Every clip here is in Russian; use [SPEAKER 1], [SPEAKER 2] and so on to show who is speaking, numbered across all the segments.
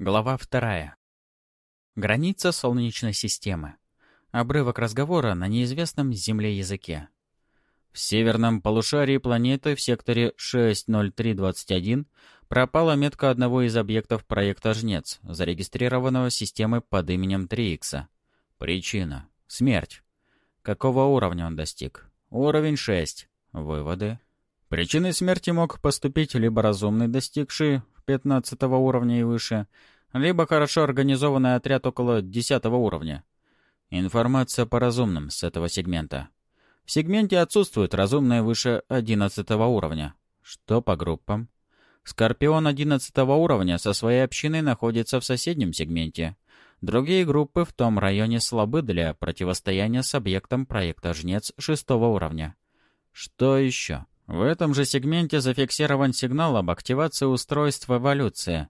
[SPEAKER 1] Глава вторая. Граница Солнечной системы. Обрывок разговора на неизвестном Земле языке. В северном полушарии планеты в секторе 60321 пропала метка одного из объектов проекта «Жнец», зарегистрированного системой под именем 3Х. Причина. Смерть. Какого уровня он достиг? Уровень 6. Выводы. Причиной смерти мог поступить либо разумный, достигший 15 уровня и выше, либо хорошо организованный отряд около 10 уровня. Информация по разумным с этого сегмента. В сегменте отсутствует разумное выше 11 уровня. Что по группам? Скорпион 11 уровня со своей общиной находится в соседнем сегменте. Другие группы в том районе слабы для противостояния с объектом проекта «Жнец» 6 уровня. Что еще? В этом же сегменте зафиксирован сигнал об активации устройства эволюции.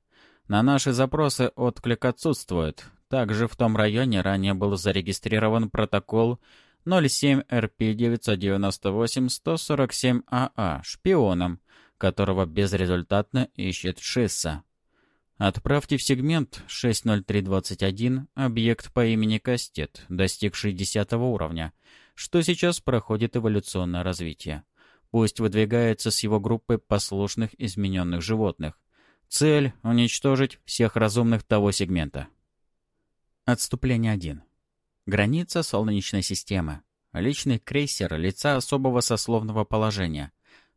[SPEAKER 1] На наши запросы отклик отсутствует. Также в том районе ранее был зарегистрирован протокол 07-RP-998-147-AA шпионом, которого безрезультатно ищет Шисса. Отправьте в сегмент 60321 объект по имени Кастет, достигший 10 уровня, что сейчас проходит эволюционное развитие. Пусть выдвигается с его группы послушных измененных животных. Цель — уничтожить всех разумных того сегмента. Отступление 1. Граница Солнечной системы. Личный крейсер лица особого сословного положения.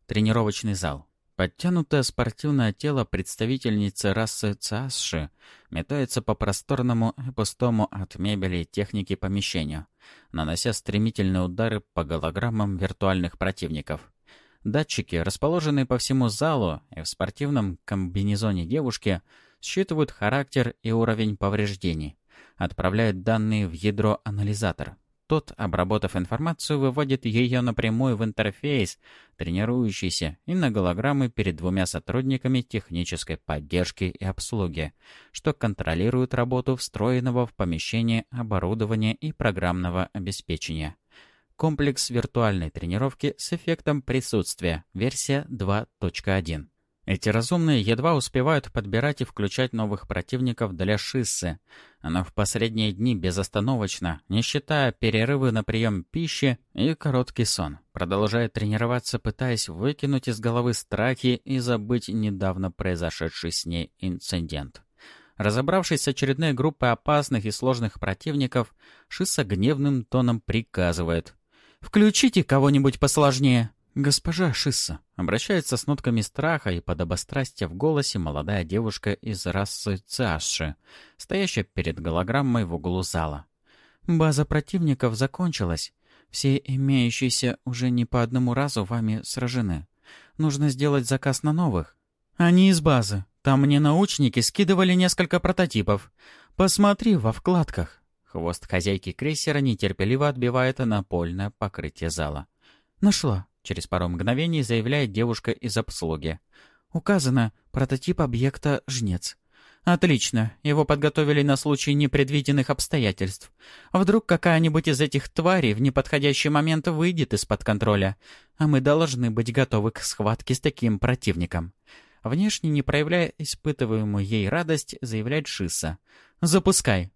[SPEAKER 1] Тренировочный зал. Подтянутое спортивное тело представительницы расы Цаасши метается по просторному и пустому от мебели и техники помещению, нанося стремительные удары по голограммам виртуальных противников. Датчики, расположенные по всему залу и в спортивном комбинезоне девушки, считывают характер и уровень повреждений, отправляют данные в ядро-анализатор. Тот, обработав информацию, выводит ее напрямую в интерфейс, тренирующийся, и на голограммы перед двумя сотрудниками технической поддержки и обслуги, что контролирует работу встроенного в помещение оборудования и программного обеспечения. Комплекс виртуальной тренировки с эффектом присутствия. Версия 2.1. Эти разумные едва успевают подбирать и включать новых противников для шиссы. Она в последние дни безостановочно, не считая перерывы на прием пищи и короткий сон, продолжает тренироваться, пытаясь выкинуть из головы страхи и забыть недавно произошедший с ней инцидент. Разобравшись с очередной группой опасных и сложных противников, Шисса гневным тоном приказывает Включите кого-нибудь посложнее». «Госпожа Шисса», — обращается с нотками страха и подобострастия в голосе молодая девушка из расы Циаши, стоящая перед голограммой в углу зала. «База противников закончилась. Все имеющиеся уже не по одному разу вами сражены. Нужно сделать заказ на новых». «Они из базы. Там мне научники скидывали несколько прототипов. Посмотри во вкладках». Хвост хозяйки крейсера нетерпеливо отбивает напольное покрытие зала. «Нашла», — через пару мгновений заявляет девушка из обслуги. «Указано прототип объекта «Жнец». «Отлично. Его подготовили на случай непредвиденных обстоятельств. Вдруг какая-нибудь из этих тварей в неподходящий момент выйдет из-под контроля, а мы должны быть готовы к схватке с таким противником». Внешне не проявляя испытываемую ей радость, заявляет Шиса. «Запускай».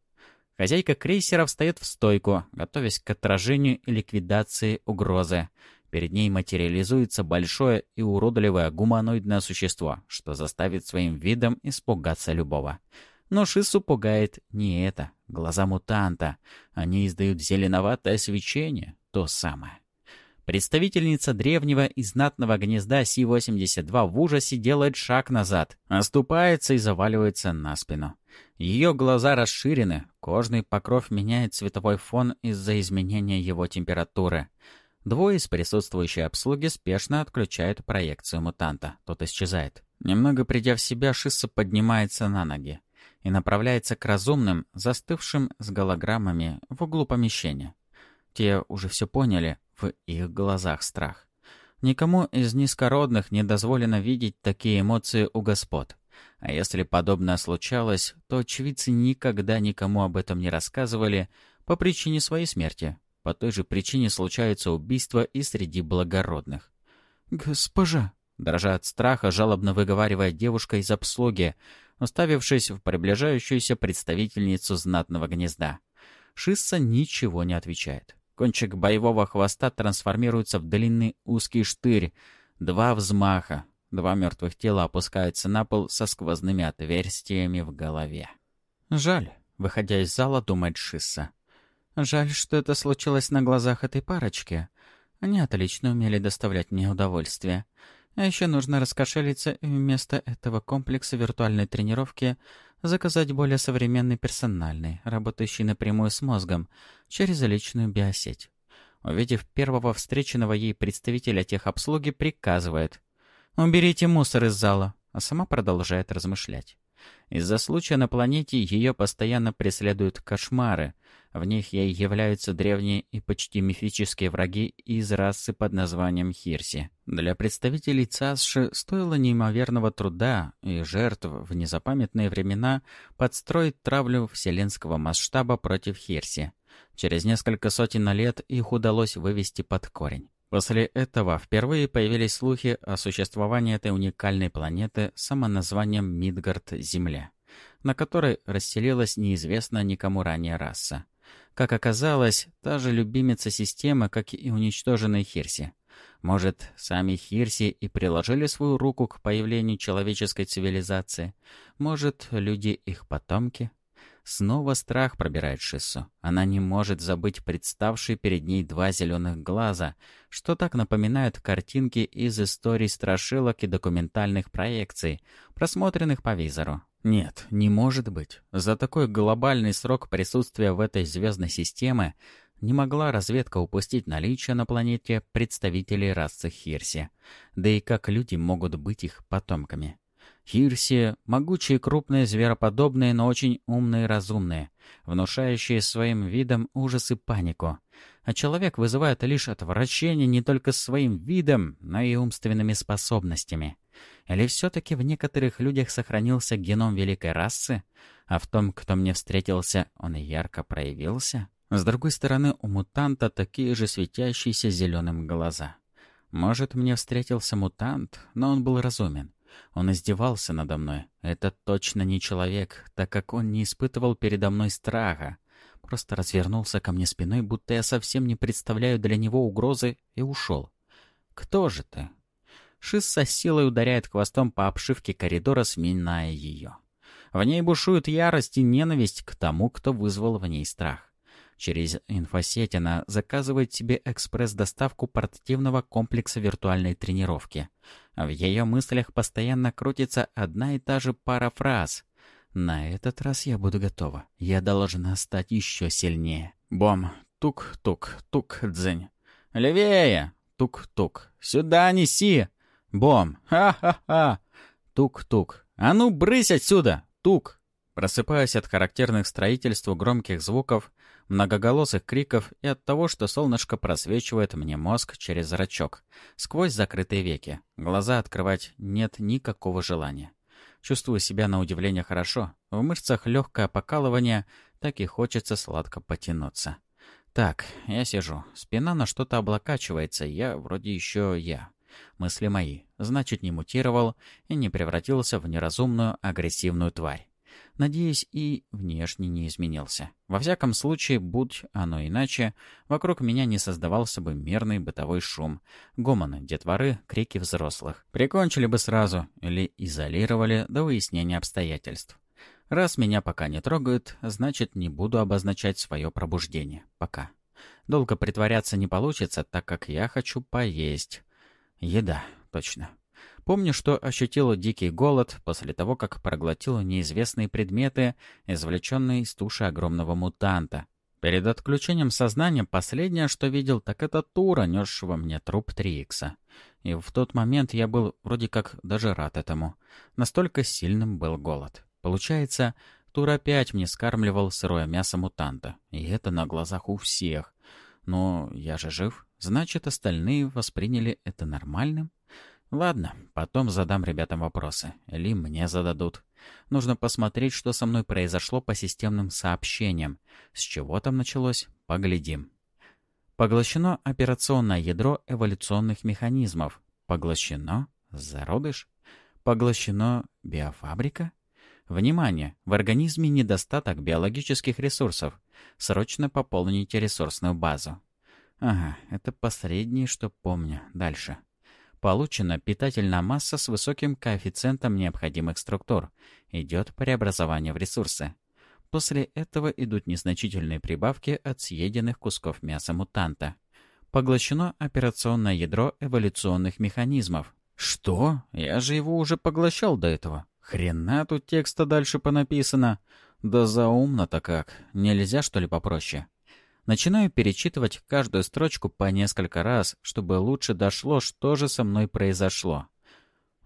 [SPEAKER 1] Хозяйка крейсера встает в стойку, готовясь к отражению и ликвидации угрозы. Перед ней материализуется большое и уродливое гуманоидное существо, что заставит своим видом испугаться любого. Но Шису пугает не это. Глаза мутанта. Они издают зеленоватое свечение. То самое. Представительница древнего и знатного гнезда Си-82 в ужасе делает шаг назад, оступается и заваливается на спину. Ее глаза расширены, кожный покров меняет цветовой фон из-за изменения его температуры. Двое из присутствующей обслуги спешно отключают проекцию мутанта. Тот исчезает. Немного придя в себя, Шисса поднимается на ноги и направляется к разумным, застывшим с голограммами в углу помещения. Те уже все поняли, в их глазах страх. Никому из низкородных не дозволено видеть такие эмоции у господ. А если подобное случалось, то очевидцы никогда никому об этом не рассказывали по причине своей смерти. По той же причине случаются убийства и среди благородных. «Госпожа!» Дрожа от страха, жалобно выговаривая девушка из обслуги, уставившись в приближающуюся представительницу знатного гнезда. Шисса ничего не отвечает. Кончик боевого хвоста трансформируется в длинный узкий штырь. Два взмаха. Два мертвых тела опускаются на пол со сквозными отверстиями в голове. «Жаль», — выходя из зала, думает Шисса. «Жаль, что это случилось на глазах этой парочки. Они отлично умели доставлять мне удовольствие. А еще нужно раскошелиться и вместо этого комплекса виртуальной тренировки заказать более современный персональный, работающий напрямую с мозгом, через личную биосеть. Увидев первого встреченного ей представителя техобслуги, приказывает «Уберите мусор из зала», а сама продолжает размышлять. Из-за случая на планете ее постоянно преследуют кошмары. В них ей являются древние и почти мифические враги из расы под названием Хирси. Для представителей ЦАСШи стоило неимоверного труда и жертв в незапамятные времена подстроить травлю вселенского масштаба против Хирси. Через несколько сотен лет их удалось вывести под корень. После этого впервые появились слухи о существовании этой уникальной планеты с самоназванием Мидгард-Земля, на которой расселилась неизвестная никому ранее раса. Как оказалось, та же любимица системы, как и уничтоженные Хирси. Может, сами Хирси и приложили свою руку к появлению человеческой цивилизации? Может, люди их потомки? Снова страх пробирает Шиссу. Она не может забыть представшие перед ней два зеленых глаза, что так напоминают картинки из историй страшилок и документальных проекций, просмотренных по визору. Нет, не может быть. За такой глобальный срок присутствия в этой звездной системе не могла разведка упустить наличие на планете представителей расы Хирси. Да и как люди могут быть их потомками? Хирси — могучие крупные звероподобные, но очень умные и разумные, внушающие своим видом ужас и панику. А человек вызывает лишь отвращение не только своим видом, но и умственными способностями. Или все-таки в некоторых людях сохранился геном великой расы, а в том, кто мне встретился, он ярко проявился? С другой стороны, у мутанта такие же светящиеся зеленым глаза. Может, мне встретился мутант, но он был разумен. Он издевался надо мной. Это точно не человек, так как он не испытывал передо мной страха. Просто развернулся ко мне спиной, будто я совсем не представляю для него угрозы, и ушел. «Кто же ты?» Шис со силой ударяет хвостом по обшивке коридора, сминая ее. В ней бушует ярость и ненависть к тому, кто вызвал в ней страх. Через инфосеть она заказывает себе экспресс-доставку портативного комплекса виртуальной тренировки. В ее мыслях постоянно крутится одна и та же пара фраз. «На этот раз я буду готова. Я должна стать еще сильнее». Бом. Тук-тук. Тук-дзынь. «Левее!» Тук-тук. «Сюда неси!» Бом. «Ха-ха-ха!» Тук-тук. «А ну, брысь отсюда!» Тук. Просыпаясь от характерных строительству громких звуков, многоголосых криков и от того, что солнышко просвечивает мне мозг через зрачок, сквозь закрытые веки. Глаза открывать нет никакого желания. Чувствую себя на удивление хорошо. В мышцах легкое покалывание, так и хочется сладко потянуться. Так, я сижу. Спина на что-то облокачивается. Я вроде еще я. Мысли мои. Значит, не мутировал и не превратился в неразумную агрессивную тварь. Надеюсь, и внешне не изменился. Во всяком случае, будь оно иначе, вокруг меня не создавался бы мирный бытовой шум. Гомоны, детворы, крики взрослых. Прикончили бы сразу или изолировали до выяснения обстоятельств. Раз меня пока не трогают, значит, не буду обозначать свое пробуждение. Пока. Долго притворяться не получится, так как я хочу поесть. Еда, точно. Помню, что ощутила дикий голод после того, как проглотила неизвестные предметы, извлеченные из туши огромного мутанта. Перед отключением сознания последнее, что видел, так это Тура, несшего мне труп 3 И в тот момент я был вроде как даже рад этому. Настолько сильным был голод. Получается, Тур опять мне скармливал сырое мясо мутанта. И это на глазах у всех. Но я же жив. Значит, остальные восприняли это нормальным? Ладно, потом задам ребятам вопросы. Или мне зададут. Нужно посмотреть, что со мной произошло по системным сообщениям. С чего там началось? Поглядим. Поглощено операционное ядро эволюционных механизмов. Поглощено зародыш. Поглощено биофабрика. Внимание! В организме недостаток биологических ресурсов. Срочно пополните ресурсную базу. Ага, это последнее, что помню. Дальше. Получена питательная масса с высоким коэффициентом необходимых структур. Идет преобразование в ресурсы. После этого идут незначительные прибавки от съеденных кусков мяса мутанта. Поглощено операционное ядро эволюционных механизмов. Что? Я же его уже поглощал до этого. Хрена тут текста дальше понаписано. Да заумно-то как. Нельзя, что ли, попроще? Начинаю перечитывать каждую строчку по несколько раз, чтобы лучше дошло, что же со мной произошло.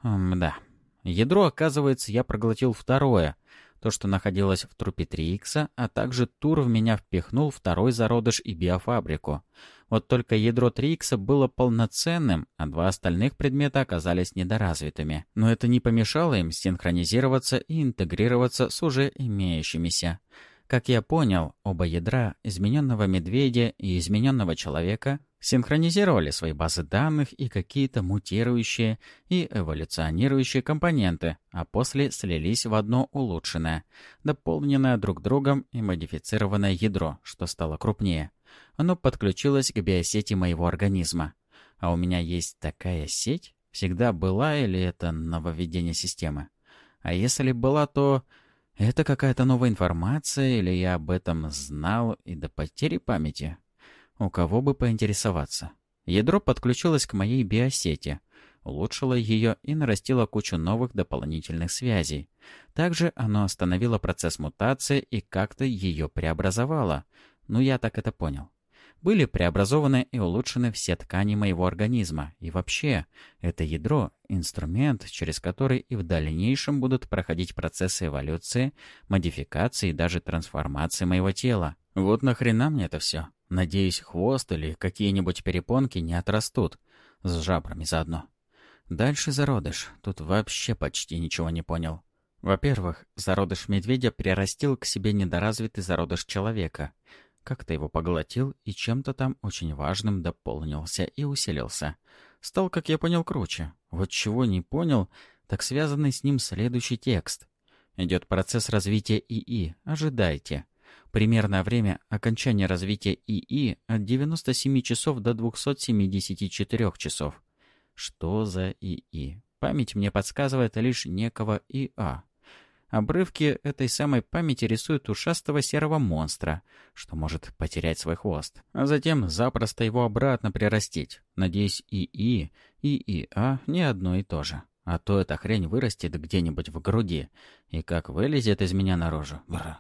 [SPEAKER 1] Мда. Ядро, оказывается, я проглотил второе, то, что находилось в трупе 3 х а также Тур в меня впихнул второй зародыш и биофабрику. Вот только ядро 3 х было полноценным, а два остальных предмета оказались недоразвитыми. Но это не помешало им синхронизироваться и интегрироваться с уже имеющимися. Как я понял, оба ядра, измененного медведя и измененного человека, синхронизировали свои базы данных и какие-то мутирующие и эволюционирующие компоненты, а после слились в одно улучшенное, дополненное друг другом и модифицированное ядро, что стало крупнее. Оно подключилось к биосети моего организма. А у меня есть такая сеть? Всегда была или это нововведение системы? А если была, то это какая-то новая информация, или я об этом знал и до потери памяти? У кого бы поинтересоваться? Ядро подключилось к моей биосети, улучшило ее и нарастило кучу новых дополнительных связей. Также оно остановило процесс мутации и как-то ее преобразовало. Ну, я так это понял были преобразованы и улучшены все ткани моего организма. И вообще, это ядро — инструмент, через который и в дальнейшем будут проходить процессы эволюции, модификации и даже трансформации моего тела. Вот нахрена мне это все? Надеюсь, хвост или какие-нибудь перепонки не отрастут. С жабрами заодно. Дальше зародыш. Тут вообще почти ничего не понял. Во-первых, зародыш медведя прирастил к себе недоразвитый зародыш человека — как-то его поглотил и чем-то там очень важным дополнился и усилился. Стал, как я понял, круче. Вот чего не понял, так связанный с ним следующий текст. Идет процесс развития ИИ. Ожидайте. Примерное время окончания развития ИИ от 97 часов до 274 часов. Что за ИИ? Память мне подсказывает лишь некого ИА. Обрывки этой самой памяти рисуют ушастого серого монстра, что может потерять свой хвост, а затем запросто его обратно прирастить. Надеюсь, ИИ и ИА не одно и то же. А то эта хрень вырастет где-нибудь в груди, и как вылезет из меня наружу. Бра.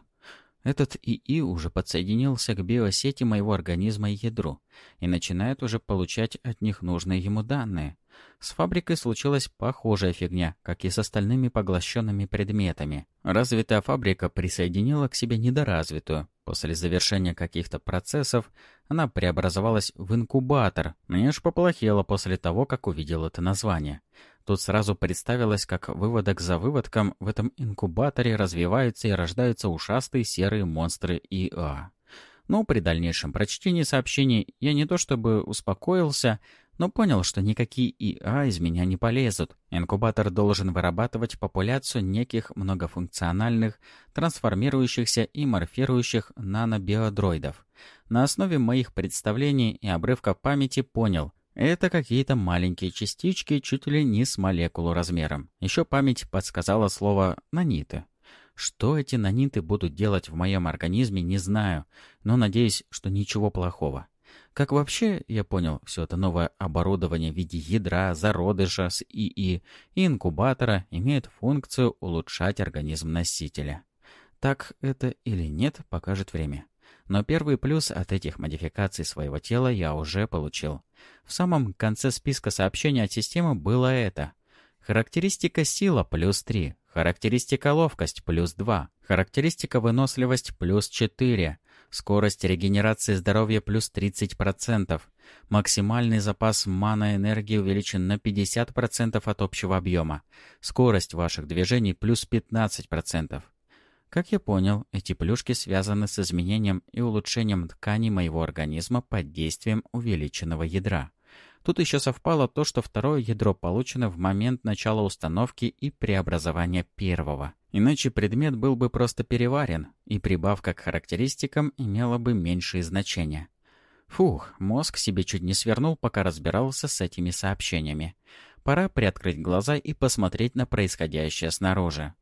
[SPEAKER 1] Этот ИИ уже подсоединился к биосети моего организма и ядру, и начинает уже получать от них нужные ему данные. С фабрикой случилась похожая фигня, как и с остальными поглощенными предметами. Развитая фабрика присоединила к себе недоразвитую. После завершения каких-то процессов она преобразовалась в инкубатор. Мне аж поплохело после того, как увидел это название. Тут сразу представилось, как выводок за выводком в этом инкубаторе развиваются и рождаются ушастые серые монстры ИА. Но при дальнейшем прочтении сообщений я не то чтобы успокоился, но понял, что никакие ИА из меня не полезут. Инкубатор должен вырабатывать популяцию неких многофункциональных, трансформирующихся и морфирующих нанобиодроидов. На основе моих представлений и обрывка памяти понял, это какие-то маленькие частички, чуть ли не с молекулу размером. Еще память подсказала слово «наниты». Что эти наниты будут делать в моем организме, не знаю, но надеюсь, что ничего плохого. Как вообще, я понял, все это новое оборудование в виде ядра, зародыша с ИИ и инкубатора имеет функцию улучшать организм носителя. Так это или нет, покажет время. Но первый плюс от этих модификаций своего тела я уже получил. В самом конце списка сообщений от системы было это. Характеристика сила плюс 3, характеристика ловкость плюс 2, характеристика выносливость плюс 4, Скорость регенерации здоровья плюс 30%. Максимальный запас мана-энергии увеличен на 50% от общего объема. Скорость ваших движений плюс 15%. Как я понял, эти плюшки связаны с изменением и улучшением тканей моего организма под действием увеличенного ядра. Тут еще совпало то, что второе ядро получено в момент начала установки и преобразования первого. Иначе предмет был бы просто переварен, и прибавка к характеристикам имела бы меньшее значение. Фух, мозг себе чуть не свернул, пока разбирался с этими сообщениями. Пора приоткрыть глаза и посмотреть на происходящее снаружи.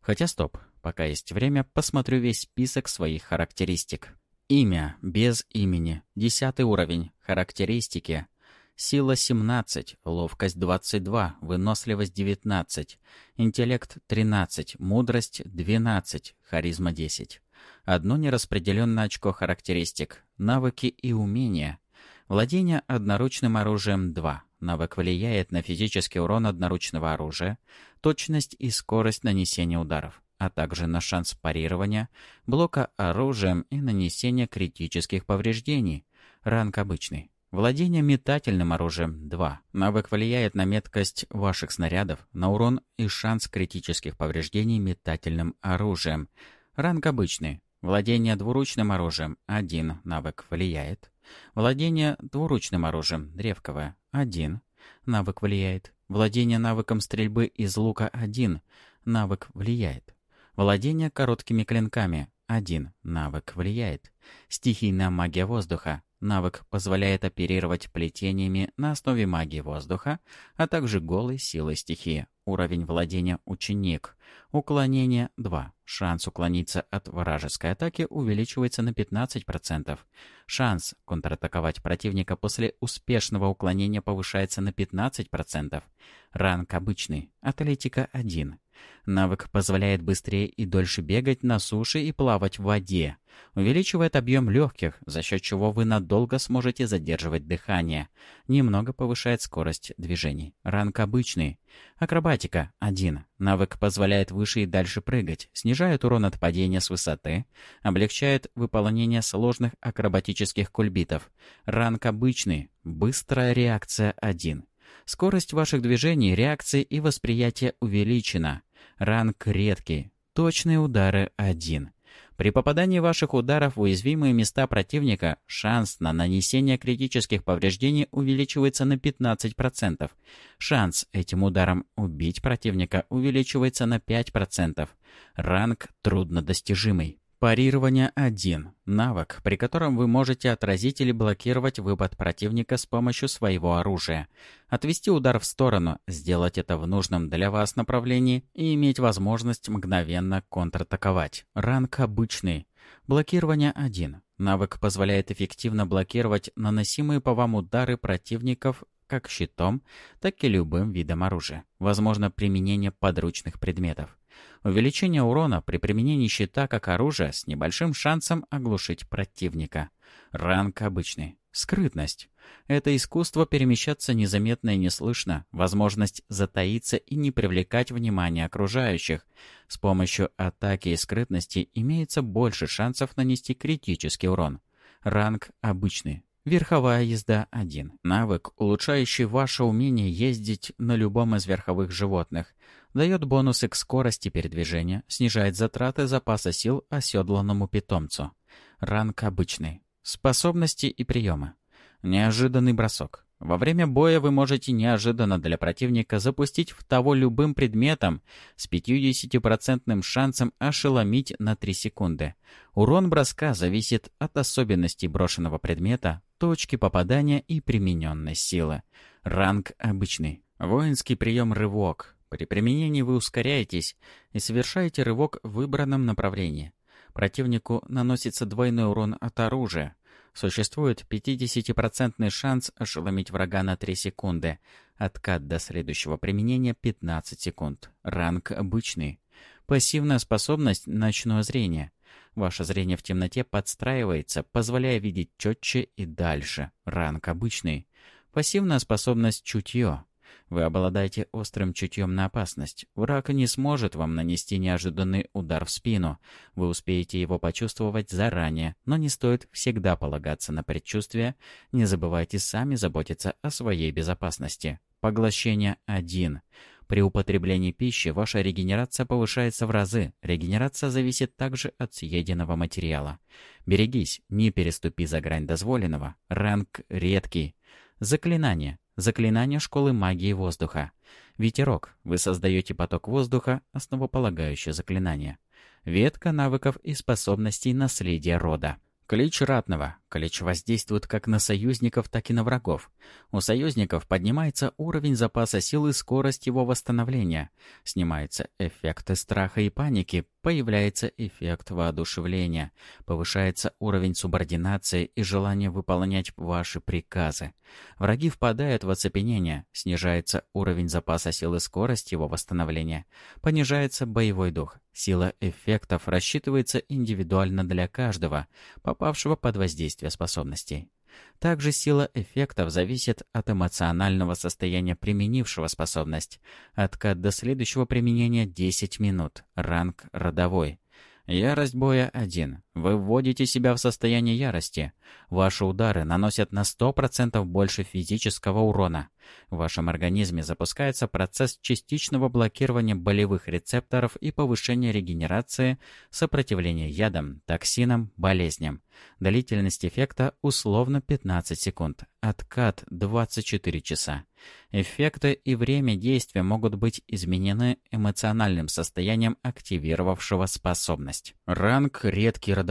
[SPEAKER 1] Хотя стоп, пока есть время, посмотрю весь список своих характеристик. Имя, без имени, десятый уровень, характеристики. Сила 17, ловкость 22, выносливость 19, интеллект 13, мудрость 12, харизма 10. Одно нераспределенное очко характеристик, навыки и умения. Владение одноручным оружием 2. Навык влияет на физический урон одноручного оружия, точность и скорость нанесения ударов, а также на шанс парирования, блока оружием и нанесения критических повреждений. Ранг обычный. Владение метательным оружием 2. Навык влияет на меткость ваших снарядов, на урон и шанс критических повреждений метательным оружием. Ранг обычный. Владение двуручным оружием 1. Навык влияет. Владение двуручным оружием древковое 1. Навык влияет. Владение навыком стрельбы из лука 1. Навык влияет. Владение короткими клинками 1. Навык влияет. Стихийная магия воздуха Навык позволяет оперировать плетениями на основе магии воздуха, а также голой силой стихии. Уровень владения ученик. Уклонение 2. Шанс уклониться от вражеской атаки увеличивается на 15%. Шанс контратаковать противника после успешного уклонения повышается на 15%. Ранг обычный. Атлетика 1. Навык позволяет быстрее и дольше бегать на суше и плавать в воде. Увеличивает объем легких, за счет чего вы надолго сможете задерживать дыхание. Немного повышает скорость движений. Ранг обычный. Акробатика 1. Навык позволяет выше и дальше прыгать, снижает урон от падения с высоты, облегчает выполнение сложных акробатических кульбитов. Ранг обычный. Быстрая реакция 1. Скорость ваших движений, реакции и восприятия увеличена. Ранг редкий. Точные удары 1. При попадании ваших ударов в уязвимые места противника шанс на нанесение критических повреждений увеличивается на 15%. Шанс этим ударом убить противника увеличивается на 5%. Ранг труднодостижимый. Парирование 1. Навык, при котором вы можете отразить или блокировать выпад противника с помощью своего оружия. Отвести удар в сторону, сделать это в нужном для вас направлении и иметь возможность мгновенно контратаковать. Ранг обычный. Блокирование 1. Навык позволяет эффективно блокировать наносимые по вам удары противников как щитом, так и любым видом оружия. Возможно применение подручных предметов. Увеличение урона при применении щита как оружия с небольшим шансом оглушить противника. Ранг обычный. Скрытность. Это искусство перемещаться незаметно и неслышно, возможность затаиться и не привлекать внимание окружающих. С помощью атаки и скрытности имеется больше шансов нанести критический урон. Ранг обычный. Верховая езда 1. Навык, улучшающий ваше умение ездить на любом из верховых животных. Дает бонусы к скорости передвижения, снижает затраты запаса сил оседланному питомцу. Ранг обычный. Способности и приемы. Неожиданный бросок. Во время боя вы можете неожиданно для противника запустить в того любым предметом с 50% шансом ошеломить на 3 секунды. Урон броска зависит от особенностей брошенного предмета, точки попадания и примененной силы. Ранг обычный. Воинский прием «Рывок». При применении вы ускоряетесь и совершаете рывок в выбранном направлении. Противнику наносится двойной урон от оружия. Существует 50% шанс ошеломить врага на 3 секунды. Откат до следующего применения 15 секунд. Ранг обычный. Пассивная способность «Ночное зрение». Ваше зрение в темноте подстраивается, позволяя видеть четче и дальше. Ранг обычный. Пассивная способность «Чутье». Вы обладаете острым чутьем на опасность. Враг не сможет вам нанести неожиданный удар в спину. Вы успеете его почувствовать заранее, но не стоит всегда полагаться на предчувствие. Не забывайте сами заботиться о своей безопасности. Поглощение 1. При употреблении пищи ваша регенерация повышается в разы. Регенерация зависит также от съеденного материала. Берегись, не переступи за грань дозволенного. Ранг редкий. Заклинание. Заклинание школы магии воздуха. Ветерок. Вы создаете поток воздуха, основополагающее заклинание. Ветка навыков и способностей наследия рода. Клич ратного. Клич воздействует как на союзников, так и на врагов. У союзников поднимается уровень запаса сил и скорость его восстановления. Снимаются эффекты страха и паники, появляется эффект воодушевления. Повышается уровень субординации и желание выполнять ваши приказы. Враги впадают в оцепенение, снижается уровень запаса сил и скорость его восстановления. Понижается боевой дух. Сила эффектов рассчитывается индивидуально для каждого, попавшего под воздействие способностей. Также сила эффектов зависит от эмоционального состояния применившего способность. Откат до следующего применения 10 минут. Ранг родовой. Ярость боя 1. Вы вводите себя в состояние ярости. Ваши удары наносят на 100% больше физического урона. В вашем организме запускается процесс частичного блокирования болевых рецепторов и повышения регенерации, сопротивления ядам, токсинам, болезням. Длительность эффекта условно 15 секунд. Откат 24 часа. Эффекты и время действия могут быть изменены эмоциональным состоянием активировавшего способность. Ранг редкий родовой.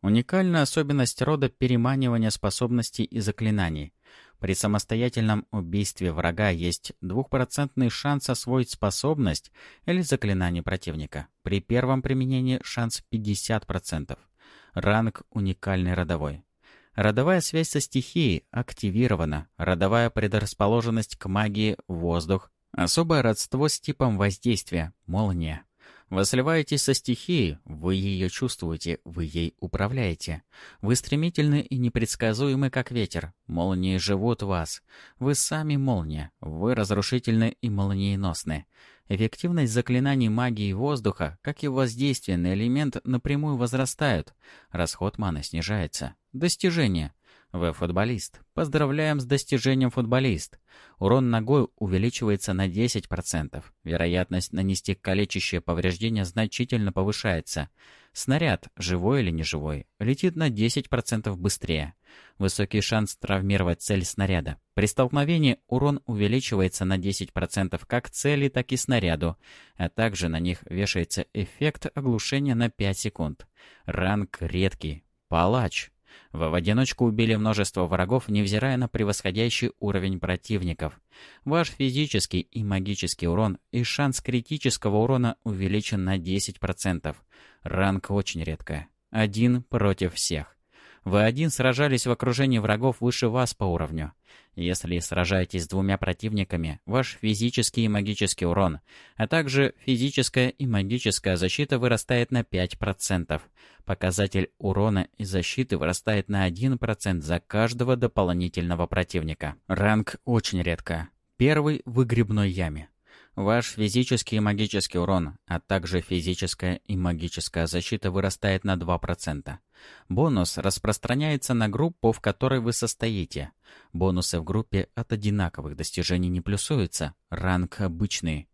[SPEAKER 1] Уникальная особенность рода переманивания способностей и заклинаний. При самостоятельном убийстве врага есть двухпроцентный шанс освоить способность или заклинание противника. При первом применении шанс 50%. Ранг уникальный родовой. Родовая связь со стихией активирована. Родовая предрасположенность к магии – воздух. Особое родство с типом воздействия – молния. Вы сливаетесь со стихией, вы ее чувствуете, вы ей управляете. Вы стремительны и непредсказуемы, как ветер. Молнии живут вас. Вы сами молния. Вы разрушительны и молниеносны. Эффективность заклинаний магии воздуха, как и воздействие на элемент, напрямую возрастают. Расход маны снижается. Достижение. Вы футболист. Поздравляем с достижением футболист. Урон ногой увеличивается на 10%. Вероятность нанести калечащее повреждение значительно повышается. Снаряд, живой или неживой, летит на 10% быстрее. Высокий шанс травмировать цель снаряда. При столкновении урон увеличивается на 10% как цели, так и снаряду, а также на них вешается эффект оглушения на 5 секунд. Ранг редкий. Палач. Вы в одиночку убили множество врагов, невзирая на превосходящий уровень противников. Ваш физический и магический урон и шанс критического урона увеличен на 10%. Ранг очень редкая. Один против всех. Вы один сражались в окружении врагов выше вас по уровню. Если сражаетесь с двумя противниками, ваш физический и магический урон, а также физическая и магическая защита вырастает на 5%. Показатель урона и защиты вырастает на 1% за каждого дополнительного противника. Ранг очень редко. Первый в выгребной яме. Ваш физический и магический урон, а также физическая и магическая защита вырастает на 2%. Бонус распространяется на группу, в которой вы состоите. Бонусы в группе от одинаковых достижений не плюсуются. Ранг обычный.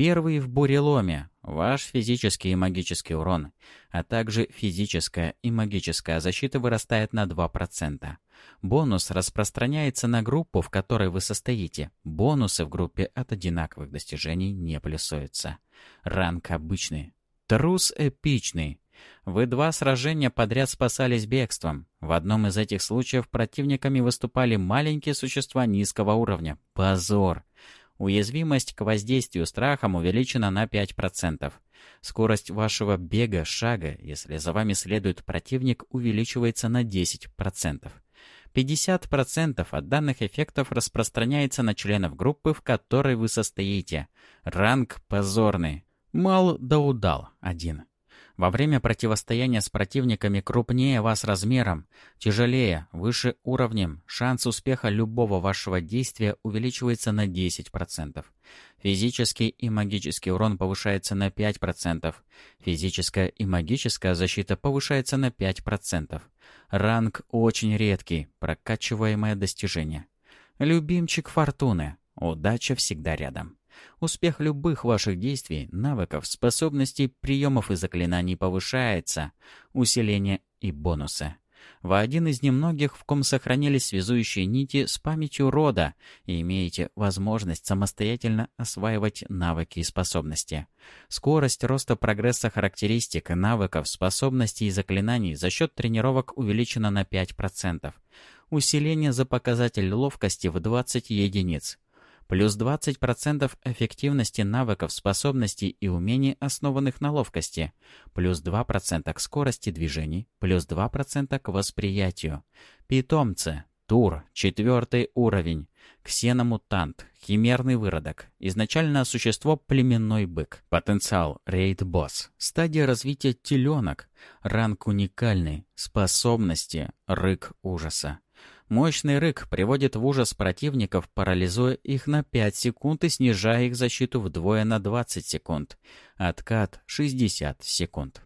[SPEAKER 1] Первый в буреломе. Ваш физический и магический урон, а также физическая и магическая защита вырастает на 2%. Бонус распространяется на группу, в которой вы состоите. Бонусы в группе от одинаковых достижений не плюсуются. Ранг обычный. Трус эпичный. Вы два сражения подряд спасались бегством. В одном из этих случаев противниками выступали маленькие существа низкого уровня. Позор. Уязвимость к воздействию страхом увеличена на 5%. Скорость вашего бега, шага, если за вами следует противник, увеличивается на 10%. 50% от данных эффектов распространяется на членов группы, в которой вы состоите. Ранг позорный. Мал да удал. Один. Во время противостояния с противниками крупнее вас размером, тяжелее, выше уровнем, шанс успеха любого вашего действия увеличивается на 10%. Физический и магический урон повышается на 5%. Физическая и магическая защита повышается на 5%. Ранг очень редкий, прокачиваемое достижение. Любимчик фортуны. Удача всегда рядом. Успех любых ваших действий, навыков, способностей, приемов и заклинаний повышается. Усиление и бонусы. Вы один из немногих, в ком сохранились связующие нити с памятью рода и имеете возможность самостоятельно осваивать навыки и способности. Скорость роста прогресса характеристик, навыков, способностей и заклинаний за счет тренировок увеличена на 5%. Усиление за показатель ловкости в 20 единиц плюс 20% эффективности навыков, способностей и умений, основанных на ловкости, плюс 2% к скорости движений, плюс 2% к восприятию. Питомцы. Тур. Четвертый уровень. Ксеномутант. Химерный выродок. Изначальное существо племенной бык. Потенциал. Рейд-босс. Стадия развития теленок. Ранг уникальный. Способности. Рык ужаса. Мощный рык приводит в ужас противников, парализуя их на 5 секунд и снижая их защиту вдвое на 20 секунд. Откат 60 секунд.